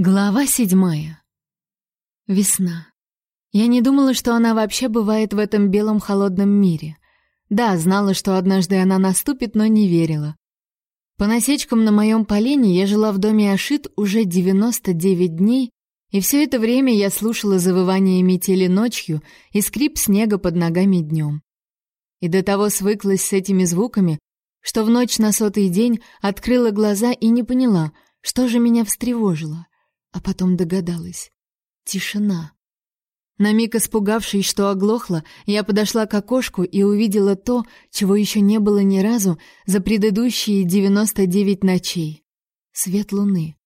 Глава седьмая. Весна. Я не думала, что она вообще бывает в этом белом холодном мире. Да, знала, что однажды она наступит, но не верила. По насечкам на моем полене я жила в доме Ашит уже 99 дней, и все это время я слушала завывание метели ночью и скрип снега под ногами днем. И до того свыклась с этими звуками, что в ночь на сотый день открыла глаза и не поняла, что же меня встревожило а потом догадалась. Тишина. На миг испугавшись, что оглохла, я подошла к окошку и увидела то, чего еще не было ни разу за предыдущие 99 ночей. Свет луны.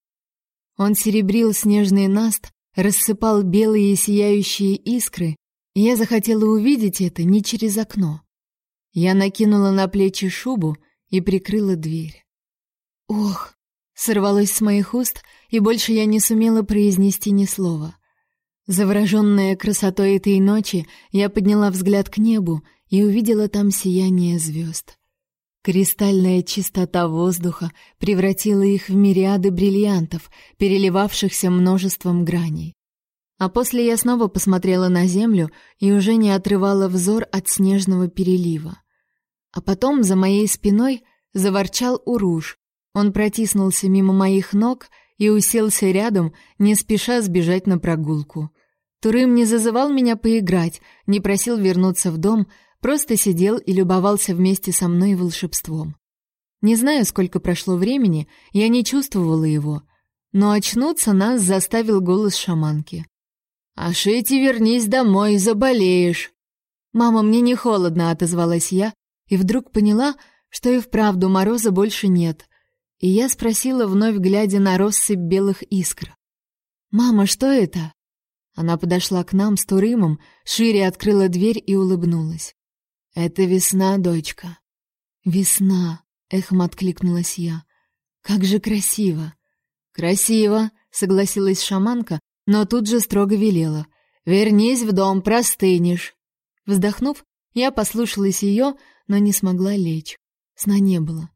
Он серебрил снежный наст, рассыпал белые сияющие искры, и я захотела увидеть это не через окно. Я накинула на плечи шубу и прикрыла дверь. Ох, сорвалось с моих уст, и больше я не сумела произнести ни слова. Завороженная красотой этой ночи, я подняла взгляд к небу и увидела там сияние звезд. Кристальная чистота воздуха превратила их в мириады бриллиантов, переливавшихся множеством граней. А после я снова посмотрела на землю и уже не отрывала взор от снежного перелива. А потом за моей спиной заворчал уруш. Он протиснулся мимо моих ног и уселся рядом, не спеша сбежать на прогулку. Турым не зазывал меня поиграть, не просил вернуться в дом, просто сидел и любовался вместе со мной волшебством. Не знаю, сколько прошло времени, я не чувствовала его, но очнуться нас заставил голос шаманки. «Ашити, вернись домой, заболеешь!» «Мама, мне не холодно», — отозвалась я, и вдруг поняла, что и вправду мороза больше нет, и я спросила, вновь глядя на россыпь белых искр. «Мама, что это?» Она подошла к нам с Турымом, шире открыла дверь и улыбнулась. «Это весна, дочка». «Весна», — эхом откликнулась я. «Как же красиво!» «Красиво», — согласилась шаманка, но тут же строго велела. «Вернись в дом, простынешь». Вздохнув, я послушалась ее, но не смогла лечь. Сна не было.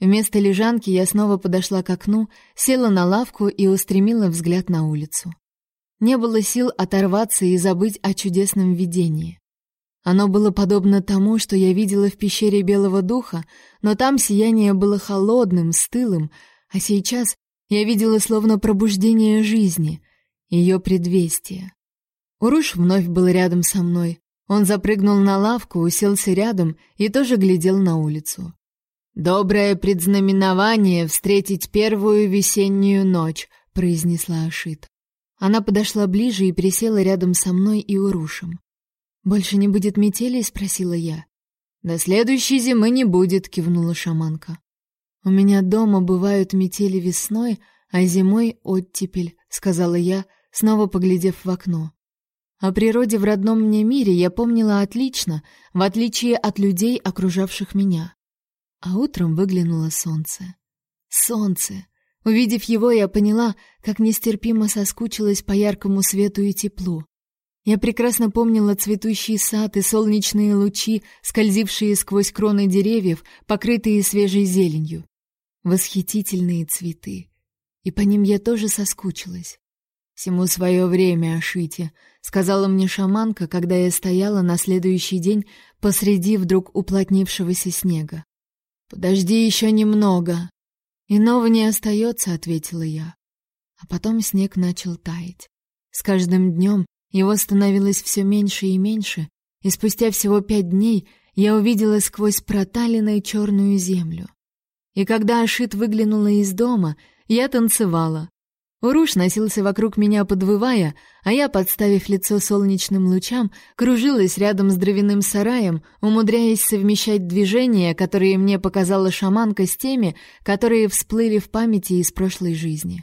Вместо лежанки я снова подошла к окну, села на лавку и устремила взгляд на улицу. Не было сил оторваться и забыть о чудесном видении. Оно было подобно тому, что я видела в пещере Белого Духа, но там сияние было холодным, стылым, а сейчас я видела словно пробуждение жизни, ее предвестие. Уруш вновь был рядом со мной. Он запрыгнул на лавку, уселся рядом и тоже глядел на улицу. Доброе предзнаменование встретить первую весеннюю ночь, произнесла Ашит. Она подошла ближе и присела рядом со мной и Урушем. Больше не будет метели, спросила я. До следующей зимы не будет, кивнула шаманка. У меня дома бывают метели весной, а зимой оттепель, сказала я, снова поглядев в окно. О природе в родном мне мире я помнила отлично, в отличие от людей, окружавших меня. А утром выглянуло солнце. Солнце! Увидев его, я поняла, как нестерпимо соскучилась по яркому свету и теплу. Я прекрасно помнила цветущий сад и солнечные лучи, скользившие сквозь кроны деревьев, покрытые свежей зеленью. Восхитительные цветы. И по ним я тоже соскучилась. «Всему свое время, Ашите», — сказала мне шаманка, когда я стояла на следующий день посреди вдруг уплотнившегося снега. Подожди еще немного. Иного не остается», — ответила я. А потом снег начал таять. С каждым днем его становилось все меньше и меньше, и спустя всего пять дней я увидела сквозь проталины черную землю. И когда Ашит выглянула из дома, я танцевала, Уруш носился вокруг меня, подвывая, а я, подставив лицо солнечным лучам, кружилась рядом с дровяным сараем, умудряясь совмещать движения, которые мне показала шаманка с теми, которые всплыли в памяти из прошлой жизни.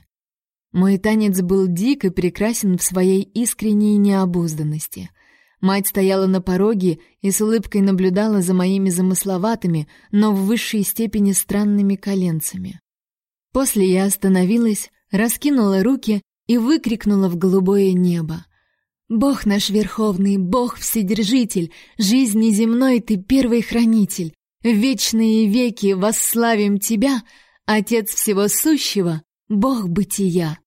Мой танец был дик и прекрасен в своей искренней необузданности. Мать стояла на пороге и с улыбкой наблюдала за моими замысловатыми, но в высшей степени странными коленцами. После я остановилась, раскинула руки и выкрикнула в голубое небо. «Бог наш Верховный, Бог Вседержитель, жизни земной Ты первый хранитель, в вечные веки восславим Тебя, Отец всего сущего, Бог бытия!»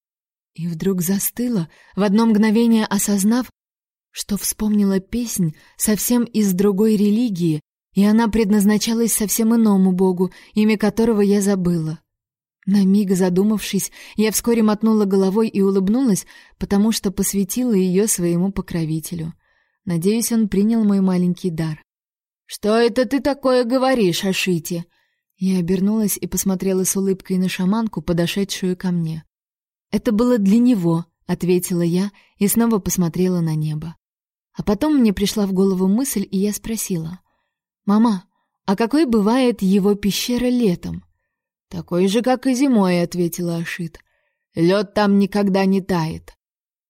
И вдруг застыла, в одно мгновение осознав, что вспомнила песнь совсем из другой религии, и она предназначалась совсем иному богу, имя которого я забыла. На миг задумавшись, я вскоре мотнула головой и улыбнулась, потому что посвятила ее своему покровителю. Надеюсь, он принял мой маленький дар. «Что это ты такое говоришь, Ашити?» Я обернулась и посмотрела с улыбкой на шаманку, подошедшую ко мне. «Это было для него», — ответила я и снова посмотрела на небо. А потом мне пришла в голову мысль, и я спросила. «Мама, а какой бывает его пещера летом?» «Такой же, как и зимой», — ответила Ашит. «Лед там никогда не тает».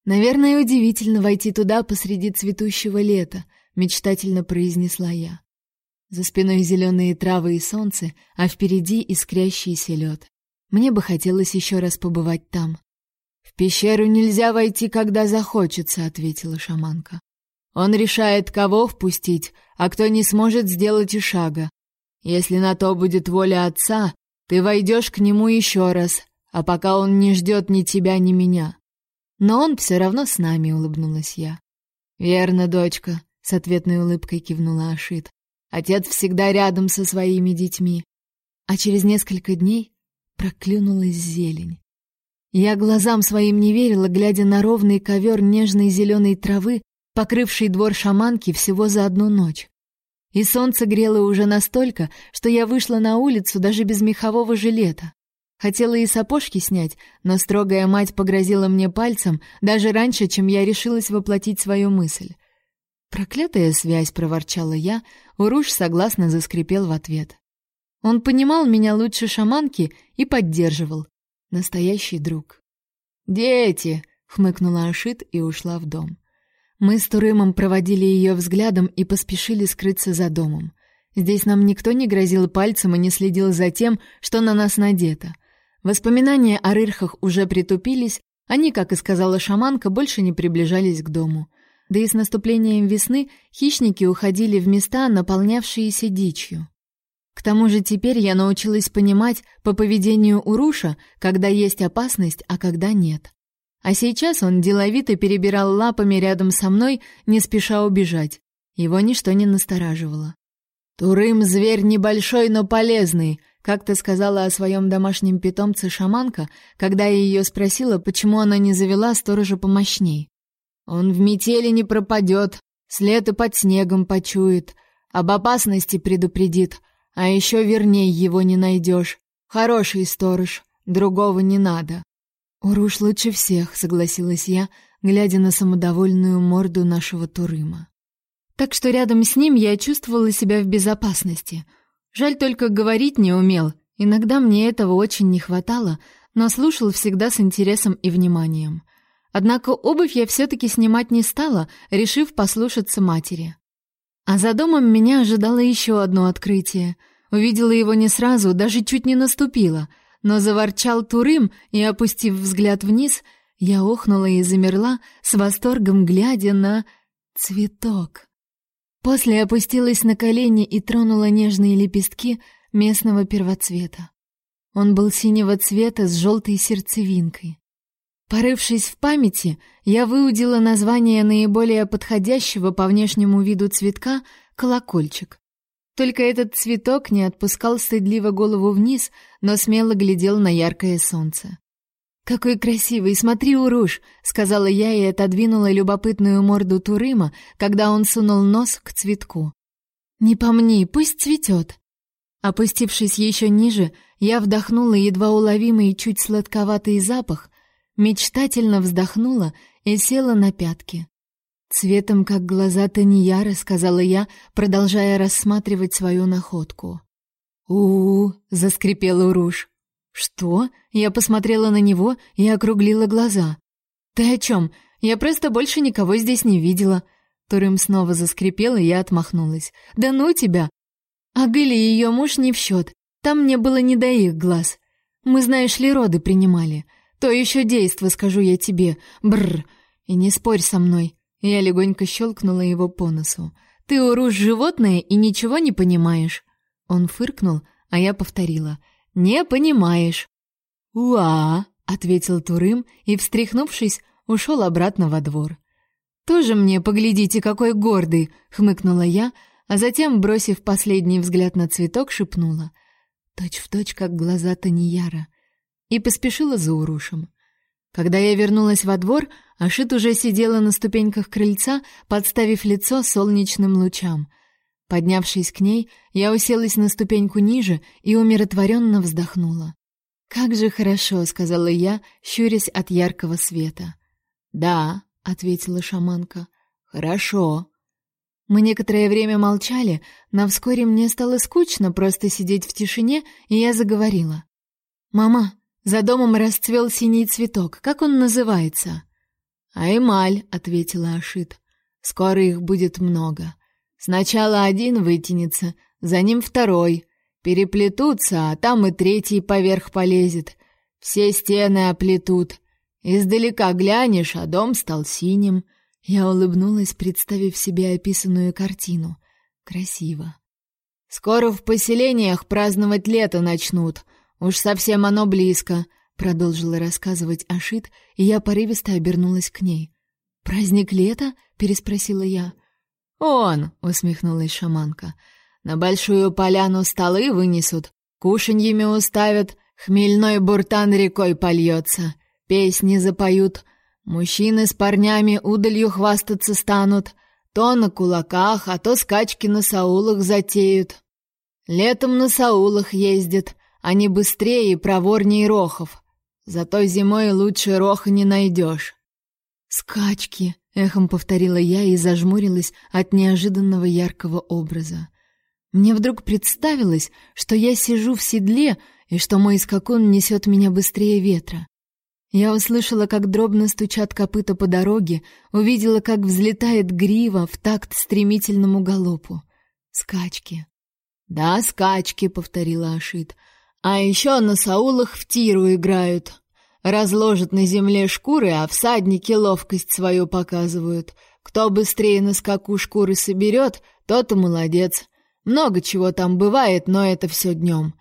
«Наверное, удивительно войти туда посреди цветущего лета», — мечтательно произнесла я. За спиной зеленые травы и солнце, а впереди искрящийся лед. Мне бы хотелось еще раз побывать там. «В пещеру нельзя войти, когда захочется», — ответила шаманка. «Он решает, кого впустить, а кто не сможет сделать и шага. Если на то будет воля отца, ты войдешь к нему еще раз, а пока он не ждет ни тебя, ни меня. Но он все равно с нами, улыбнулась я. Верно, дочка, с ответной улыбкой кивнула Ашит. Отец всегда рядом со своими детьми. А через несколько дней проклюнулась зелень. Я глазам своим не верила, глядя на ровный ковер нежной зеленой травы, покрывший двор шаманки всего за одну ночь. И солнце грело уже настолько, что я вышла на улицу даже без мехового жилета. Хотела и сапожки снять, но строгая мать погрозила мне пальцем даже раньше, чем я решилась воплотить свою мысль. «Проклятая связь!» — проворчала я, Уруш согласно заскрипел в ответ. Он понимал меня лучше шаманки и поддерживал. Настоящий друг. «Дети!» — хмыкнула Ашит и ушла в дом. Мы с Турымом проводили ее взглядом и поспешили скрыться за домом. Здесь нам никто не грозил пальцем и не следил за тем, что на нас надето. Воспоминания о рырхах уже притупились, они, как и сказала шаманка, больше не приближались к дому. Да и с наступлением весны хищники уходили в места, наполнявшиеся дичью. К тому же теперь я научилась понимать по поведению Уруша, когда есть опасность, а когда нет. А сейчас он деловито перебирал лапами рядом со мной, не спеша убежать. Его ничто не настораживало. «Турым — зверь небольшой, но полезный», — как-то сказала о своем домашнем питомце шаманка, когда я ее спросила, почему она не завела сторожа помощней. «Он в метели не пропадет, след и под снегом почует, об опасности предупредит, а еще верней его не найдешь. Хороший сторож, другого не надо». «Уруш лучше всех», — согласилась я, глядя на самодовольную морду нашего Турыма. Так что рядом с ним я чувствовала себя в безопасности. Жаль только говорить не умел. Иногда мне этого очень не хватало, но слушал всегда с интересом и вниманием. Однако обувь я все-таки снимать не стала, решив послушаться матери. А за домом меня ожидало еще одно открытие. Увидела его не сразу, даже чуть не наступила — но заворчал Турым, и, опустив взгляд вниз, я охнула и замерла, с восторгом глядя на цветок. После опустилась на колени и тронула нежные лепестки местного первоцвета. Он был синего цвета с желтой сердцевинкой. Порывшись в памяти, я выудила название наиболее подходящего по внешнему виду цветка колокольчик. Только этот цветок не отпускал стыдливо голову вниз, но смело глядел на яркое солнце. «Какой красивый, смотри, Уруш!» — сказала я и отодвинула любопытную морду Турыма, когда он сунул нос к цветку. «Не помни, пусть цветет!» Опустившись еще ниже, я вдохнула едва уловимый чуть сладковатый запах, мечтательно вздохнула и села на пятки. «Цветом, как глаза Таньяра», — сказала я, продолжая рассматривать свою находку. у, -у, -у заскрипел Уруш. «Что?» — я посмотрела на него и округлила глаза. «Ты о чем? Я просто больше никого здесь не видела». Турым снова заскрипел, и я отмахнулась. «Да ну тебя!» А Гыли и ее муж не в счет. Там мне было не до их глаз. Мы, знаешь ли, роды принимали. То еще действо, скажу я тебе. Бррр. И не спорь со мной. Я легонько щелкнула его по носу. «Ты, уруш, животное и ничего не понимаешь!» Он фыркнул, а я повторила. «Не понимаешь!» «Уа!» — ответил Турым и, встряхнувшись, ушел обратно во двор. Тоже мне, поглядите, какой гордый, хмыкнула я, а затем, бросив последний взгляд на цветок, шепнула: точь в точь, как глаза Танияра, и поспешила за Урушем. Когда я вернулась во двор, Ашит уже сидела на ступеньках крыльца, подставив лицо солнечным лучам. Поднявшись к ней, я уселась на ступеньку ниже и умиротворенно вздохнула. «Как же хорошо», — сказала я, щурясь от яркого света. «Да», — ответила шаманка, — «хорошо». Мы некоторое время молчали, но вскоре мне стало скучно просто сидеть в тишине, и я заговорила. «Мама, за домом расцвел синий цветок. Как он называется?» «Аймаль», — ответила Ашит. «Скоро их будет много. Сначала один вытянется, за ним второй. Переплетутся, а там и третий поверх полезет. Все стены оплетут. Издалека глянешь, а дом стал синим». Я улыбнулась, представив себе описанную картину. Красиво. «Скоро в поселениях праздновать лето начнут. Уж совсем оно близко», — продолжила рассказывать Ашит, и я порывисто обернулась к ней. «Праздник лета?» — переспросила я. «Он!» — усмехнулась шаманка. «На большую поляну столы вынесут, кушаньями уставят, хмельной буртан рекой польется, песни запоют, мужчины с парнями удалью хвастаться станут, то на кулаках, а то скачки на саулах затеют. Летом на саулах ездят, они быстрее и проворнее рохов. Зато зимой лучше роха не найдешь. «Скачки!» — эхом повторила я и зажмурилась от неожиданного яркого образа. Мне вдруг представилось, что я сижу в седле и что мой скакун несет меня быстрее ветра. Я услышала, как дробно стучат копыта по дороге, увидела, как взлетает грива в такт стремительному галопу. Скачки. «Да, скачки», — повторила Ашит. «А еще на саулах в тиру играют. Разложат на земле шкуры, а всадники ловкость свою показывают. Кто быстрее на скаку шкуры соберет, тот и молодец. Много чего там бывает, но это все днем.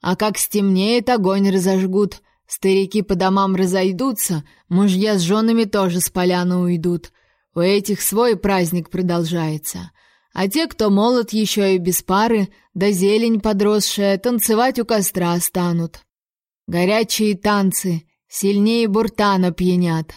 А как стемнеет, огонь разожгут. Старики по домам разойдутся, мужья с женами тоже с поляны уйдут. У этих свой праздник продолжается. А те, кто молод еще и без пары, да зелень подросшая, танцевать у костра станут. Горячие танцы, Сильнее буртана пьянят.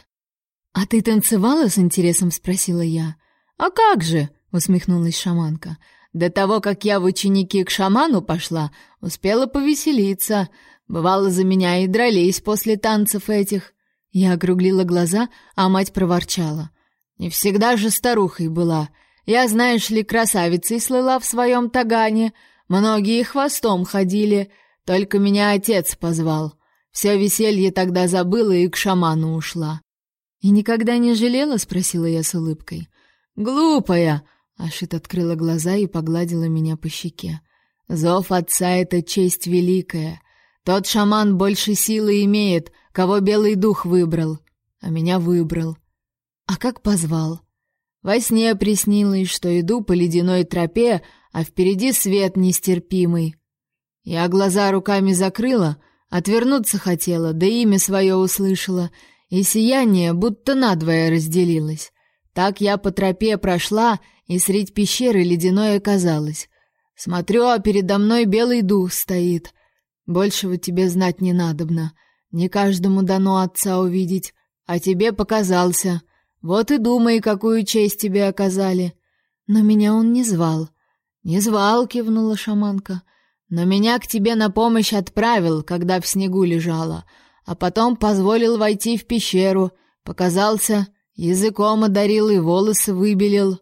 А ты танцевала с интересом, спросила я. А как же, усмехнулась шаманка. До того, как я в ученики к шаману пошла, успела повеселиться. Бывало, за меня и дрались после танцев этих. Я округлила глаза, а мать проворчала: "Не всегда же старухой была. Я, знаешь ли, красавицей слыла в своем тагане. Многие хвостом ходили, только меня отец позвал. Все веселье тогда забыла и к шаману ушла. И никогда не жалела, спросила я с улыбкой. Глупая, Ашит открыла глаза и погладила меня по щеке. Зов отца это честь великая. Тот шаман больше силы имеет, кого белый дух выбрал, а меня выбрал. А как позвал? Во сне приснилось, что иду по ледяной тропе, а впереди свет нестерпимый. Я глаза руками закрыла, Отвернуться хотела, да имя свое услышала, и сияние будто надвое разделилось. Так я по тропе прошла, и средь пещеры ледяной оказалась. Смотрю, а передо мной белый дух стоит. Большего тебе знать не надобно. Не каждому дано отца увидеть, а тебе показался. Вот и думай, какую честь тебе оказали. Но меня он не звал. Не звал, кивнула шаманка. Но меня к тебе на помощь отправил, когда в снегу лежала, а потом позволил войти в пещеру, показался, языком одарил и волосы выбелил,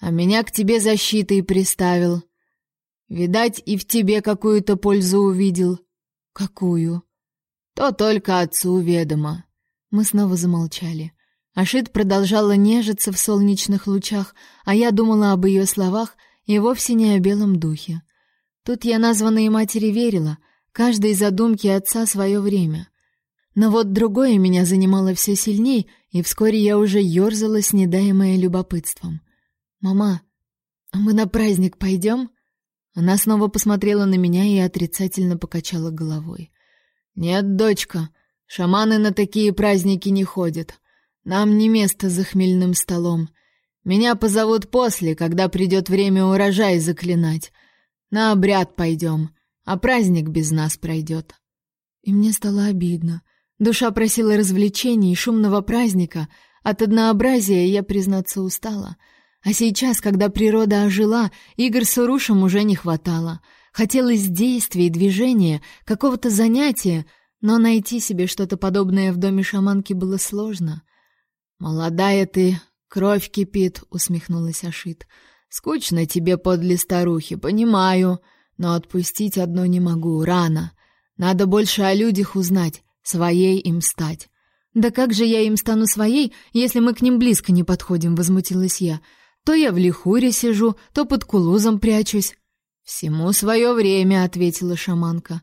а меня к тебе защитой приставил. Видать, и в тебе какую-то пользу увидел. Какую? То только отцу ведомо. Мы снова замолчали. Ашит продолжала нежиться в солнечных лучах, а я думала об ее словах и вовсе не о белом духе. Тут я названной матери верила, каждой задумке отца свое время. Но вот другое меня занимало все сильней, и вскоре я уже ерзала, снедаемая любопытством. «Мама, а мы на праздник пойдем?» Она снова посмотрела на меня и отрицательно покачала головой. «Нет, дочка, Шаманы на такие праздники не ходят. Нам не место за хмельным столом. Меня позовут после, когда придет время урожай заклинать. На обряд пойдем, а праздник без нас пройдет. И мне стало обидно. Душа просила развлечений и шумного праздника. От однообразия я, признаться, устала. А сейчас, когда природа ожила, игр с урушем уже не хватало. Хотелось действия и движения, какого-то занятия, но найти себе что-то подобное в доме шаманки было сложно. «Молодая ты, кровь кипит», — усмехнулась Ашит. «Скучно тебе подле старухи, понимаю, но отпустить одно не могу, рано. Надо больше о людях узнать, своей им стать». «Да как же я им стану своей, если мы к ним близко не подходим?» — возмутилась я. «То я в лихуре сижу, то под кулузом прячусь». «Всему свое время», — ответила шаманка.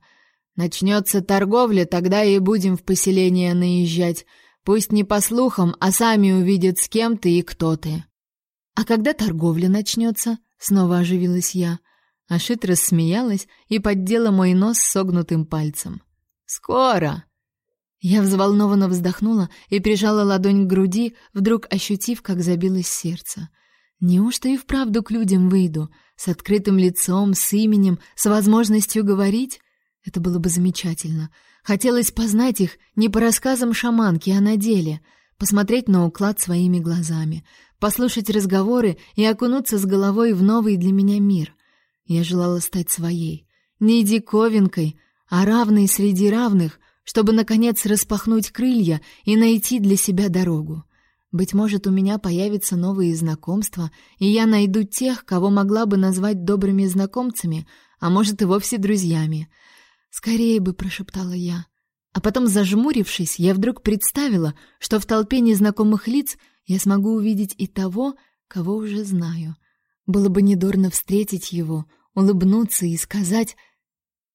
«Начнется торговля, тогда и будем в поселение наезжать. Пусть не по слухам, а сами увидят, с кем ты и кто ты. А когда торговля начнется? Снова оживилась я. Ашит рассмеялась и поддела мой нос согнутым пальцем. Скоро. Я взволнованно вздохнула и прижала ладонь к груди, вдруг ощутив, как забилось сердце. Неужто и вправду к людям выйду, с открытым лицом, с именем, с возможностью говорить? Это было бы замечательно. Хотелось познать их не по рассказам шаманки, а на деле, посмотреть на уклад своими глазами, послушать разговоры и окунуться с головой в новый для меня мир. Я желала стать своей, не диковинкой, а равной среди равных, чтобы наконец распахнуть крылья и найти для себя дорогу. Быть может, у меня появятся новые знакомства, и я найду тех, кого могла бы назвать добрыми знакомцами, а может и вовсе друзьями. «Скорее бы», — прошептала я. А потом, зажмурившись, я вдруг представила, что в толпе незнакомых лиц я смогу увидеть и того, кого уже знаю. Было бы недурно встретить его, улыбнуться и сказать...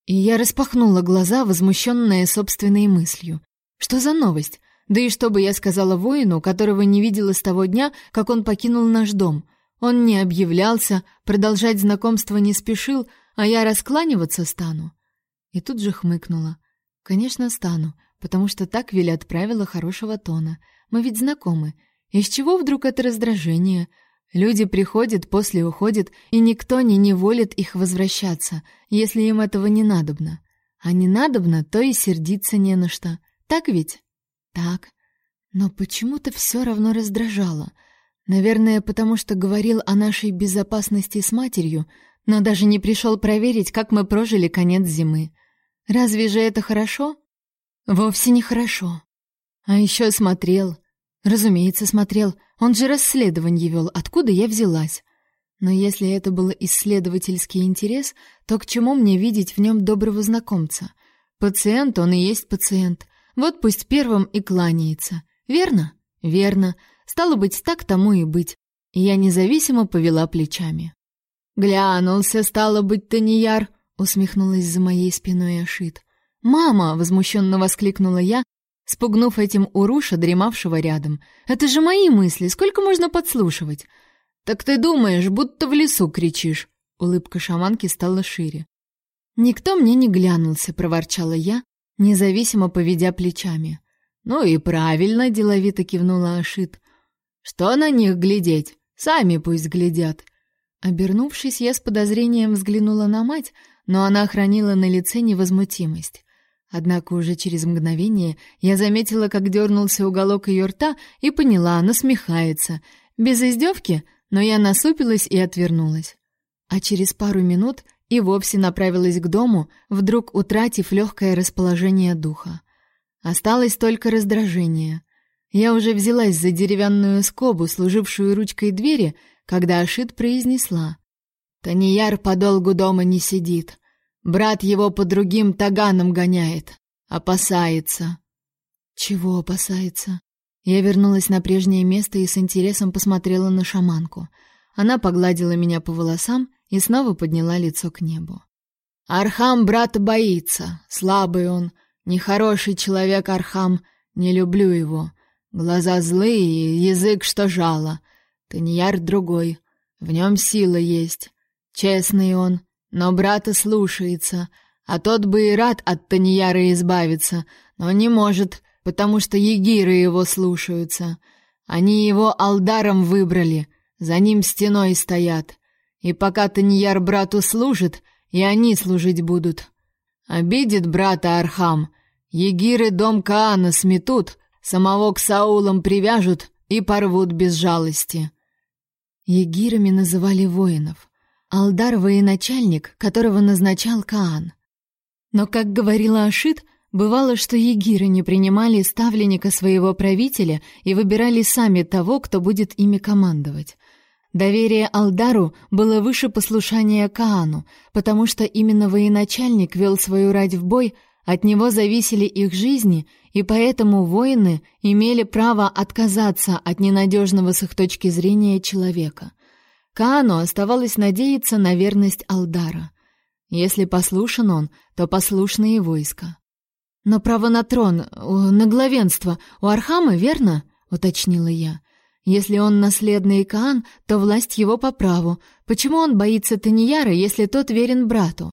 И я распахнула глаза, возмущенная собственной мыслью. Что за новость? Да и что бы я сказала воину, которого не видела с того дня, как он покинул наш дом? Он не объявлялся, продолжать знакомство не спешил, а я раскланиваться стану. И тут же хмыкнула. Конечно, стану, потому что так велят правила хорошего тона. Мы ведь знакомы. Из чего вдруг это раздражение? Люди приходят, после уходят, и никто не неволит их возвращаться, если им этого не надобно. А не надобно, то и сердиться не на что. Так ведь? Так. Но почему-то все равно раздражало. Наверное, потому что говорил о нашей безопасности с матерью, но даже не пришел проверить, как мы прожили конец зимы. Разве же это хорошо? Вовсе не хорошо. А еще смотрел. Разумеется, смотрел. Он же расследование вел, откуда я взялась. Но если это был исследовательский интерес, то к чему мне видеть в нем доброго знакомца? Пациент он и есть пациент. Вот пусть первым и кланяется. Верно? Верно. Стало быть, так тому и быть. Я независимо повела плечами. Глянулся, стало быть, Таньяр, усмехнулась за моей спиной Ашит. "Мама!" возмущенно воскликнула я, спугнув этим уруша, дремавшего рядом. "Это же мои мысли, сколько можно подслушивать?" "Так ты думаешь, будто в лесу кричишь?" Улыбка шаманки стала шире. "Никто мне не глянулся", проворчала я, независимо поведя плечами. "Ну и правильно", деловито кивнула Ашит. "Что на них глядеть? Сами пусть глядят". Обернувшись, я с подозрением взглянула на мать, но она хранила на лице невозмутимость. Однако уже через мгновение я заметила, как дернулся уголок ее рта и поняла, она смехается. Без издевки, но я насупилась и отвернулась. А через пару минут и вовсе направилась к дому, вдруг утратив легкое расположение духа. Осталось только раздражение. Я уже взялась за деревянную скобу, служившую ручкой двери, когда Ашит произнесла: Танияр подолгу дома не сидит. Брат его по другим таганам гоняет. Опасается. Чего опасается? Я вернулась на прежнее место и с интересом посмотрела на шаманку. Она погладила меня по волосам и снова подняла лицо к небу. Архам брата боится. Слабый он, нехороший человек Архам. Не люблю его. Глаза злые, язык что жало. Таньяр другой. В нем сила есть. Честный он, но брата слушается, а тот бы и рад от Таньяра избавиться, но не может, потому что егиры его слушаются. Они его алдаром выбрали, за ним стеной стоят. И пока Таньяр брату служит, и они служить будут. Обидит брата Архам, егиры дом Каана сметут, самого к Саулам привяжут и порвут без жалости. Егирами называли воинов. Алдар — военачальник, которого назначал Каан. Но, как говорила Ашит, бывало, что егиры не принимали ставленника своего правителя и выбирали сами того, кто будет ими командовать. Доверие Алдару было выше послушания Каану, потому что именно военачальник вел свою рать в бой, от него зависели их жизни, и поэтому воины имели право отказаться от ненадежного с их точки зрения человека. Каану оставалось надеяться на верность Алдара. Если послушен он, то послушны и войско. Но право на трон, на главенство у Архама, верно? уточнила я. Если он наследный Каан, то власть его по праву. Почему он боится Таньяра, если тот верен брату?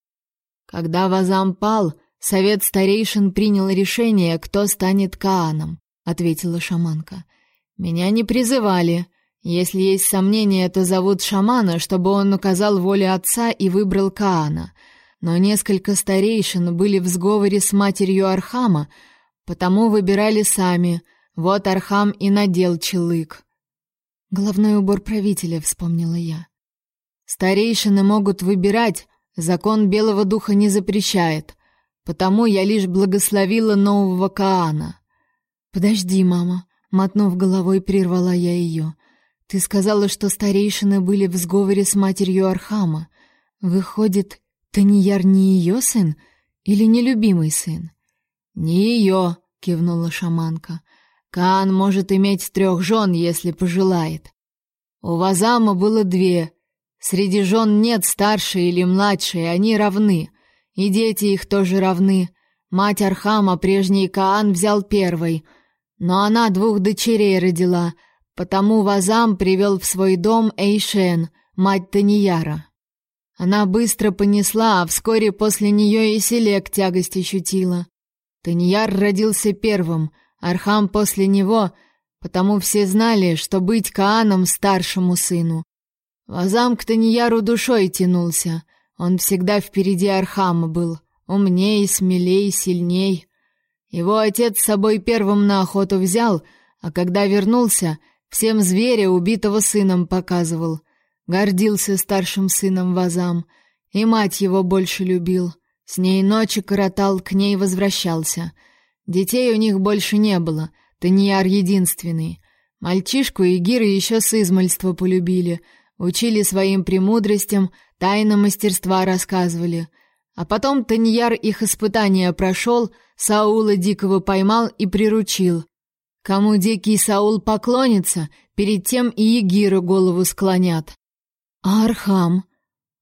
Когда Вазам пал, совет старейшин принял решение, кто станет Кааном, ответила шаманка. Меня не призывали. Если есть сомнения, то зовут шамана, чтобы он указал воле отца и выбрал Каана но несколько старейшин были в сговоре с матерью Архама, потому выбирали сами. Вот Архам и надел челык. Головной убор правителя, вспомнила я. Старейшины могут выбирать, закон Белого Духа не запрещает, потому я лишь благословила нового Каана. Подожди, мама, мотнув головой, прервала я ее. Ты сказала, что старейшины были в сговоре с матерью Архама. Выходит, Таньяр не ее сын или нелюбимый сын? Не ее, кивнула шаманка. Каан может иметь трех жен, если пожелает. У Вазама было две. Среди жен нет старшей или младшей, они равны. И дети их тоже равны. Мать Архама, прежний Каан, взял первой, но она двух дочерей родила, потому Вазам привел в свой дом Эйшен, мать Таньяра. Она быстро понесла, а вскоре после нее и Селек тягость ощутила. Таньяр родился первым, Архам после него, потому все знали, что быть Кааном старшему сыну. Вазам к Таньяру душой тянулся, он всегда впереди Архама был, умней, смелей, сильней. Его отец с собой первым на охоту взял, а когда вернулся, всем зверя убитого сыном показывал — Гордился старшим сыном Вазам, и мать его больше любил. С ней ночи коротал, к ней возвращался. Детей у них больше не было, Таньяр единственный. Мальчишку и Гиры еще с измальства полюбили, учили своим премудростям, тайны мастерства рассказывали. А потом Таньяр их испытания прошел, Саула Дикого поймал и приручил. Кому дикий Саул поклонится, перед тем и Егиры голову склонят. А Архам?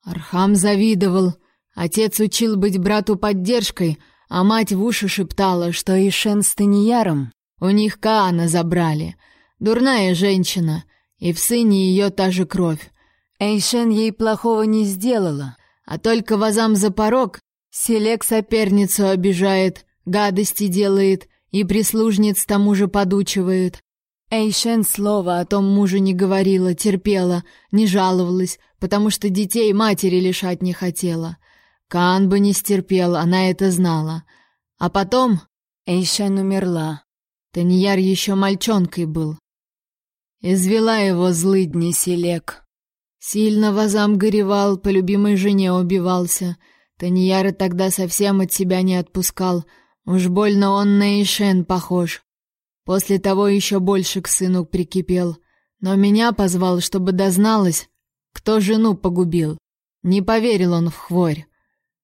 Архам завидовал. Отец учил быть брату поддержкой, а мать в уши шептала, что Ишен с Таньяром у них Каана забрали. Дурная женщина, и в сыне ее та же кровь. Ишен ей плохого не сделала, а только Вазам за порог, селек соперницу обижает, гадости делает и прислужниц тому же подучивает. Эйшен слова о том мужу не говорила, терпела, не жаловалась, потому что детей матери лишать не хотела. Кан бы не стерпел, она это знала. А потом Эйшен умерла. Таньяр еще мальчонкой был. Извела его злыдни селек. Сильно вазам горевал, по любимой жене убивался. Таньяра тогда совсем от себя не отпускал. Уж больно он на Эйшен похож. После того еще больше к сыну прикипел, но меня позвал, чтобы дозналась, кто жену погубил. Не поверил он в хворь.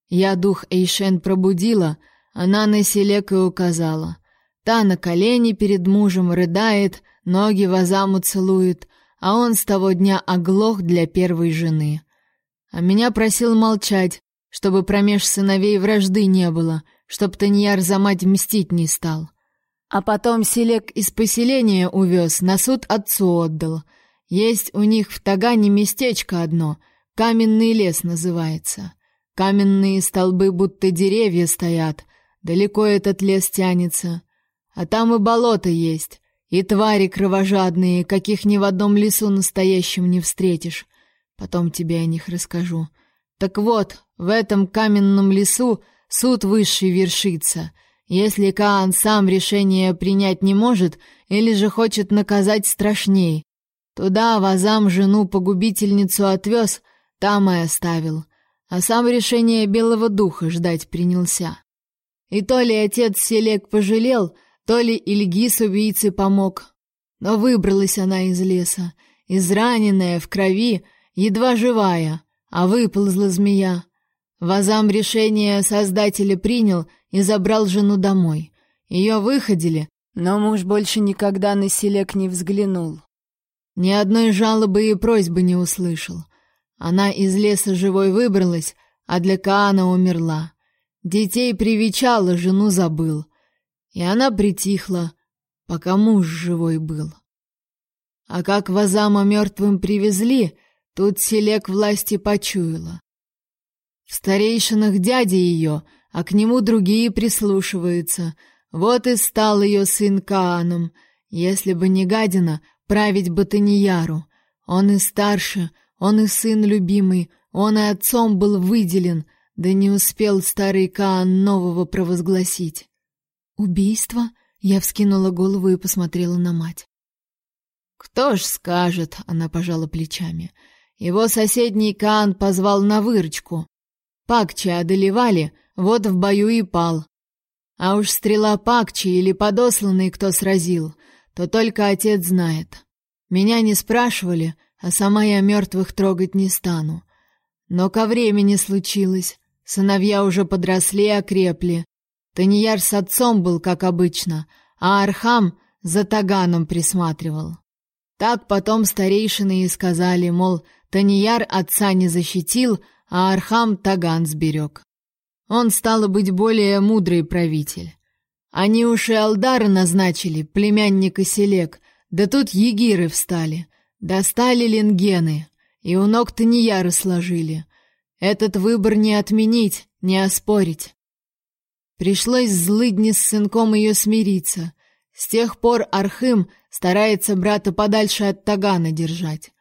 Я дух Эйшен пробудила, она на селекой указала. Та на колени перед мужем рыдает, ноги вазаму целует, а он с того дня оглох для первой жены. А меня просил молчать, чтобы промеж сыновей вражды не было, чтоб Таньяр за мать мстить не стал. А потом Селек из поселения увез, на суд отцу отдал. Есть у них в Тагане местечко одно, каменный лес называется. Каменные столбы будто деревья стоят, далеко этот лес тянется. А там и болото есть, и твари кровожадные, каких ни в одном лесу настоящем не встретишь. Потом тебе о них расскажу. Так вот, в этом каменном лесу суд высший вершится. Если Каан сам решение принять не может или же хочет наказать страшней, туда Вазам жену-погубительницу отвез, там и оставил а сам решение Белого Духа ждать принялся. И то ли отец Селек пожалел, то ли Ильгиз убийце помог. Но выбралась она из леса, израненная, в крови, едва живая, а выползла змея. Вазам решение создателя принял и забрал жену домой. Ее выходили, но муж больше никогда на Селек не взглянул. Ни одной жалобы и просьбы не услышал — она из леса живой выбралась, а для Каана умерла. Детей привечала, жену забыл. И она притихла, пока муж живой был. А как Вазама мертвым привезли, тут селек власти почуяла. В старейшинах дядя ее, а к нему другие прислушиваются. Вот и стал ее сын Кааном. Если бы не гадина, править бы Таньяру. Он и старше — он и сын любимый, он и отцом был выделен, да не успел старый Каан нового провозгласить. Убийство? Я вскинула голову и посмотрела на мать. Кто ж скажет, она пожала плечами. Его соседний Каан позвал на выручку. Пакчи одолевали, вот в бою и пал. А уж стрела Пакчи или подосланный кто сразил, то только отец знает. Меня не спрашивали, а сама я мертвых трогать не стану. Но ко времени случилось. Сыновья уже подросли и окрепли. Таньяр с отцом был, как обычно, а Архам за Таганом присматривал. Так потом старейшины и сказали, мол, Таньяр отца не защитил, а Архам Таган сберег. Он, стало быть, более мудрый правитель. Они уж и Алдара назначили, племянника Селек, да тут егиры встали. Достали ленгены, и у ног Таньяры сложили. Этот выбор не отменить, не оспорить. Пришлось злыдне с сынком ее смириться. С тех пор Архым старается брата подальше от Тагана держать.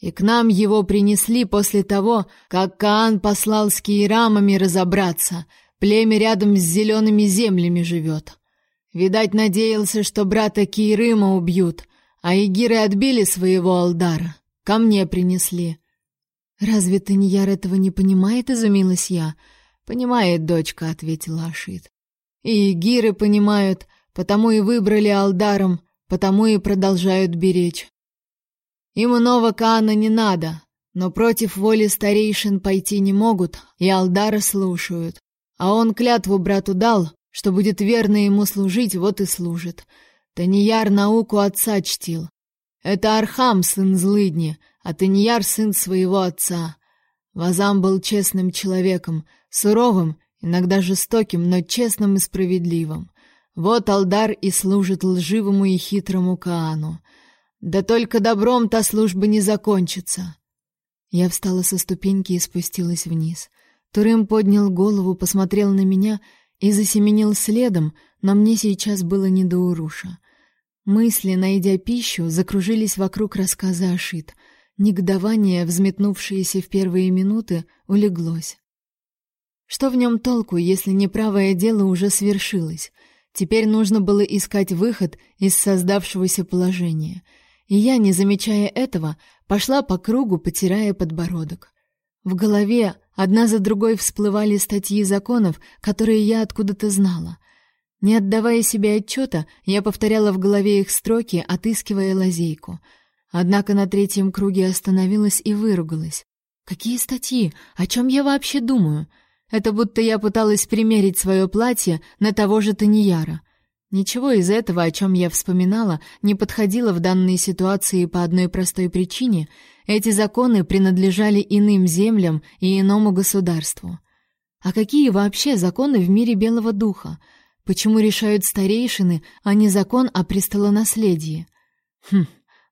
И к нам его принесли после того, как Каан послал с Киерамами разобраться. Племя рядом с зелеными землями живет. Видать, надеялся, что брата Киерыма убьют, а игиры отбили своего Алдара. Ко мне принесли. Разве Таньяр этого не понимает, изумилась я. Понимает, дочка, ответила Ашит. И игиры понимают, потому и выбрали Алдаром, потому и продолжают беречь. Им иного Каана не надо, но против воли старейшин пойти не могут, и Алдара слушают. А он клятву брату дал, что будет верно ему служить, вот и служит. Таньяр науку отца чтил. Это Архам, сын злыдни, а Таньяр — сын своего отца. Вазам был честным человеком, суровым, иногда жестоким, но честным и справедливым. Вот Алдар и служит лживому и хитрому Каану. Да только добром та служба не закончится. Я встала со ступеньки и спустилась вниз. Турым поднял голову, посмотрел на меня и засеменил следом, но мне сейчас было не до уруша. Мысли, найдя пищу, закружились вокруг рассказа Ашит. Негодование, взметнувшееся в первые минуты, улеглось. Что в нем толку, если неправое дело уже свершилось? Теперь нужно было искать выход из создавшегося положения. И я, не замечая этого, пошла по кругу, потирая подбородок. В голове одна за другой всплывали статьи законов, которые я откуда-то знала. Не отдавая себе отчета, я повторяла в голове их строки, отыскивая лазейку. Однако на третьем круге остановилась и выругалась. Какие статьи? О чем я вообще думаю? Это будто я пыталась примерить свое платье на того же Таньяра. Ничего из этого, о чем я вспоминала, не подходило в данной ситуации по одной простой причине. Эти законы принадлежали иным землям и иному государству. А какие вообще законы в мире Белого Духа? Почему решают старейшины, а не закон о престолонаследии? Хм,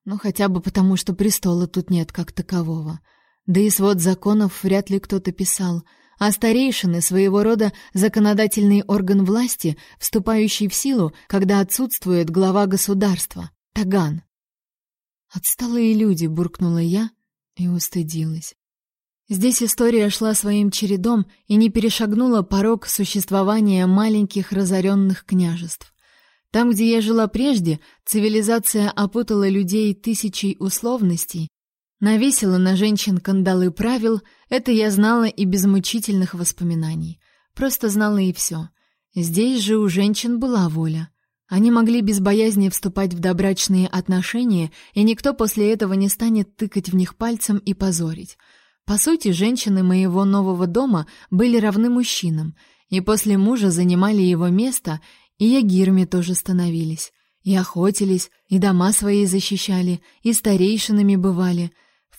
ну хотя бы потому, что престола тут нет как такового. Да и свод законов вряд ли кто-то писал. А старейшины своего рода законодательный орган власти, вступающий в силу, когда отсутствует глава государства, Таган. Отсталые люди, буркнула я и устыдилась. Здесь история шла своим чередом и не перешагнула порог существования маленьких разоренных княжеств. Там, где я жила прежде, цивилизация опутала людей тысячей условностей, навесила на женщин кандалы правил, это я знала и без мучительных воспоминаний. Просто знала и все. Здесь же у женщин была воля. Они могли без боязни вступать в добрачные отношения, и никто после этого не станет тыкать в них пальцем и позорить. По сути, женщины моего нового дома были равны мужчинам, и после мужа занимали его место, и ягирми тоже становились, и охотились, и дома свои защищали, и старейшинами бывали.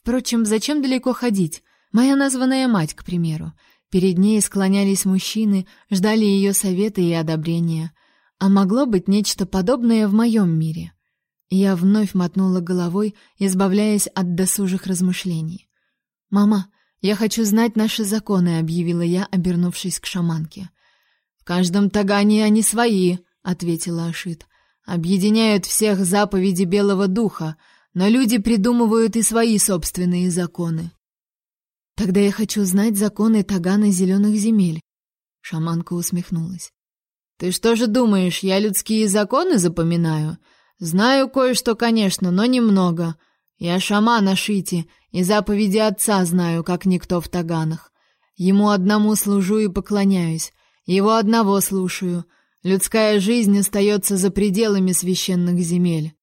Впрочем, зачем далеко ходить? Моя названная мать, к примеру. Перед ней склонялись мужчины, ждали ее совета и одобрения. А могло быть нечто подобное в моем мире. Я вновь мотнула головой, избавляясь от досужих размышлений. «Мама, я хочу знать наши законы», — объявила я, обернувшись к шаманке. В каждом тагане они свои, ответила Ашит. Объединяют всех заповеди Белого духа, но люди придумывают и свои собственные законы. Тогда я хочу знать законы тагана зеленых земель. Шаманка усмехнулась. Ты что же думаешь, я людские законы запоминаю? Знаю кое-что, конечно, но немного. Я шаман Ашити, и заповеди отца знаю, как никто в таганах. Ему одному служу и поклоняюсь. Его одного слушаю. Людская жизнь остается за пределами священных земель.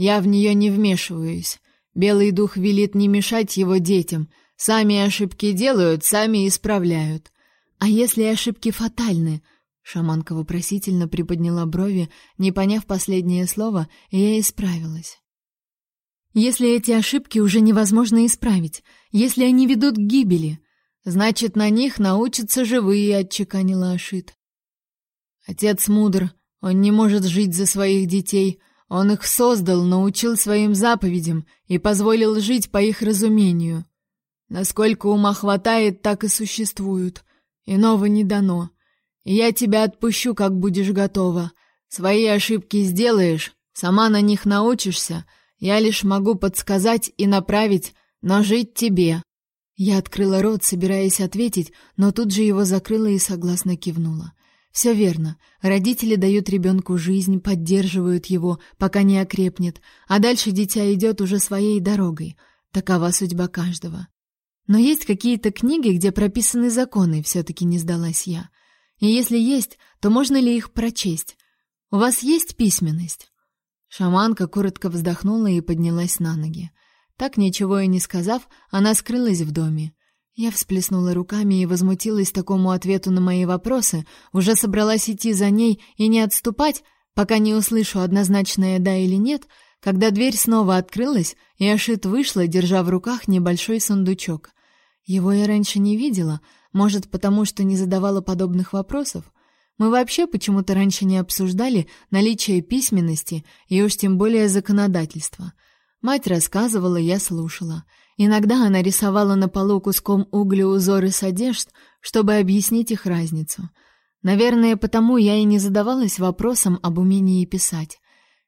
Я в нее не вмешиваюсь. Белый дух велит не мешать его детям. Сами ошибки делают, сами исправляют. А если ошибки фатальны? Шаманка вопросительно приподняла брови, не поняв последнее слово, и я исправилась. Если эти ошибки уже невозможно исправить, если они ведут к гибели, Значит, на них научатся живые, отчеканила Ашит. Отец мудр, он не может жить за своих детей. Он их создал, научил своим заповедям и позволил жить по их разумению. Насколько ума хватает, так и существуют. Иного не дано. Я тебя отпущу, как будешь готова. Свои ошибки сделаешь, сама на них научишься. Я лишь могу подсказать и направить, но жить тебе. Я открыла рот, собираясь ответить, но тут же его закрыла и согласно кивнула. Все верно. Родители дают ребенку жизнь, поддерживают его, пока не окрепнет, а дальше дитя идет уже своей дорогой. Такова судьба каждого. Но есть какие-то книги, где прописаны законы, все-таки не сдалась я. И если есть, то можно ли их прочесть? У вас есть письменность? Шаманка коротко вздохнула и поднялась на ноги. Так ничего и не сказав, она скрылась в доме. Я всплеснула руками и возмутилась такому ответу на мои вопросы, уже собралась идти за ней и не отступать, пока не услышу однозначное да или нет, когда дверь снова открылась, и Ашит вышла, держа в руках небольшой сундучок. Его я раньше не видела, может, потому что не задавала подобных вопросов. Мы вообще почему-то раньше не обсуждали наличие письменности и уж тем более законодательства — Мать рассказывала, я слушала. Иногда она рисовала на полу куском угля узоры с одежд, чтобы объяснить их разницу. Наверное, потому я и не задавалась вопросом об умении писать.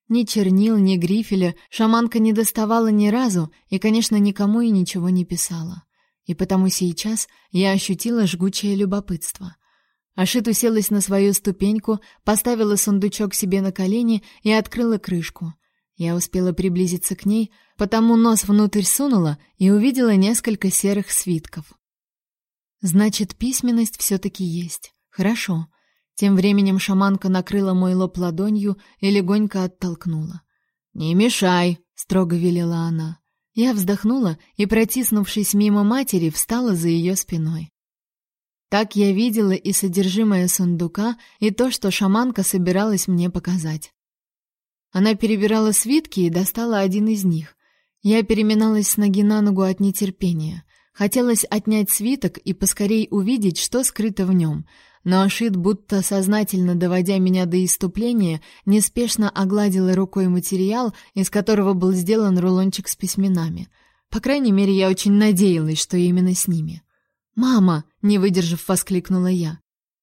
Ни чернил, ни грифеля шаманка не доставала ни разу и, конечно, никому и ничего не писала. И потому сейчас я ощутила жгучее любопытство. Ашит уселась на свою ступеньку, поставила сундучок себе на колени и открыла крышку. Я успела приблизиться к ней, потому нос внутрь сунула и увидела несколько серых свитков. Значит, письменность все таки есть. Хорошо. Тем временем шаманка накрыла мой лоб ладонью и легонько оттолкнула. "Не мешай", строго велела она. Я вздохнула и, протиснувшись мимо матери, встала за ее спиной. Так я видела и содержимое сундука, и то, что шаманка собиралась мне показать. Она перебирала свитки и достала один из них. Я переминалась с ноги на ногу от нетерпения. Хотелось отнять свиток и поскорей увидеть, что скрыто в нем. Но Ашит, будто сознательно доводя меня до иступления, неспешно огладила рукой материал, из которого был сделан рулончик с письменами. По крайней мере, я очень надеялась, что именно с ними. «Мама!» — не выдержав, воскликнула я.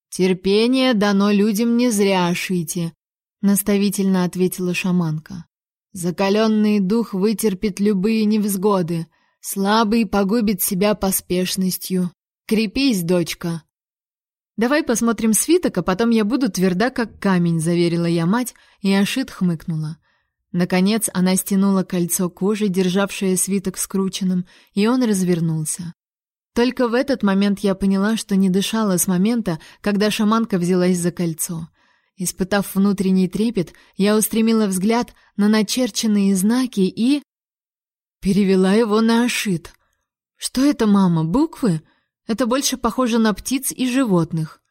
Терпение дано людям не зря, Ашите, наставительно ответила шаманка. Закаленный дух вытерпит любые невзгоды, слабый погубит себя поспешностью. Крепись, дочка. Давай посмотрим свиток, а потом я буду тверда как камень, заверила я мать, и Ашит хмыкнула. Наконец она стянула кольцо кожи, державшее свиток скрученным, и он развернулся. Только в этот момент я поняла, что не дышала с момента, когда шаманка взялась за кольцо. Испытав внутренний трепет, я устремила взгляд на начерченные знаки и перевела его на ашит. Что это, мама, буквы? Это больше похоже на птиц и животных.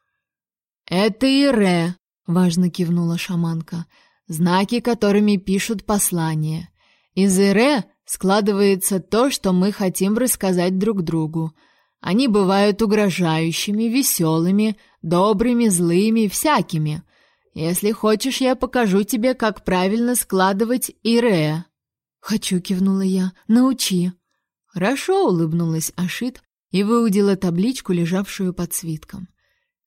Это Ире, важно кивнула шаманка. Знаки, которыми пишут послания. Из Ире складывается то, что мы хотим рассказать друг другу. Они бывают угрожающими, веселыми, добрыми, злыми, всякими. Если хочешь, я покажу тебе, как правильно складывать ирея. Хочу, кивнула я. Научи. Хорошо, улыбнулась Ашит и выудила табличку, лежавшую под свитком.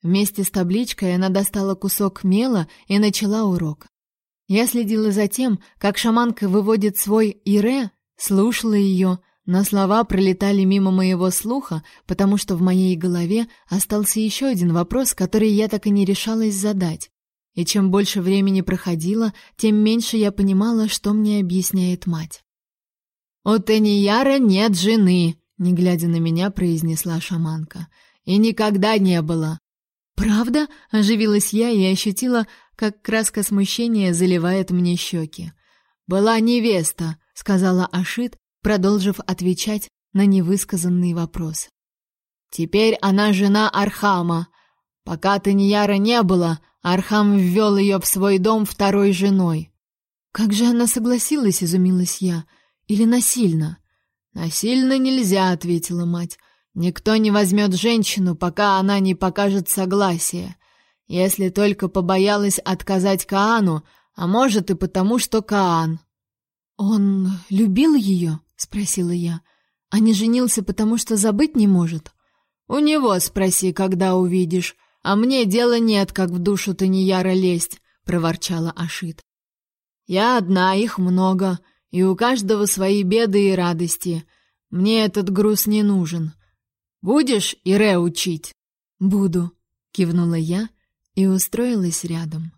Вместе с табличкой она достала кусок мела и начала урок. Я следила за тем, как шаманка выводит свой ире, слушала ее, но слова пролетали мимо моего слуха, потому что в моей голове остался еще один вопрос, который я так и не решалась задать. И чем больше времени проходило, тем меньше я понимала, что мне объясняет мать. «У Танияра нет жены», — не глядя на меня, произнесла шаманка. «И никогда не было». «Правда?» — оживилась я и ощутила, как краска смущения заливает мне щеки. «Была невеста», — сказала Ашит, продолжив отвечать на невысказанный вопрос. «Теперь она жена Архама. Пока Таньяра не было, Архам ввел ее в свой дом второй женой». «Как же она согласилась?» — изумилась я. «Или насильно?» «Насильно нельзя», — ответила мать. «Никто не возьмет женщину, пока она не покажет согласия. Если только побоялась отказать Каану, а может и потому, что Каан». «Он любил ее?» спросила я. А не женился, потому что забыть не может? У него спроси, когда увидишь. А мне дела нет, как в душу ты не яро лезть, проворчала Ашит. Я одна, их много, и у каждого свои беды и радости. Мне этот груз не нужен. Будешь Ире учить? Буду, кивнула я и устроилась рядом.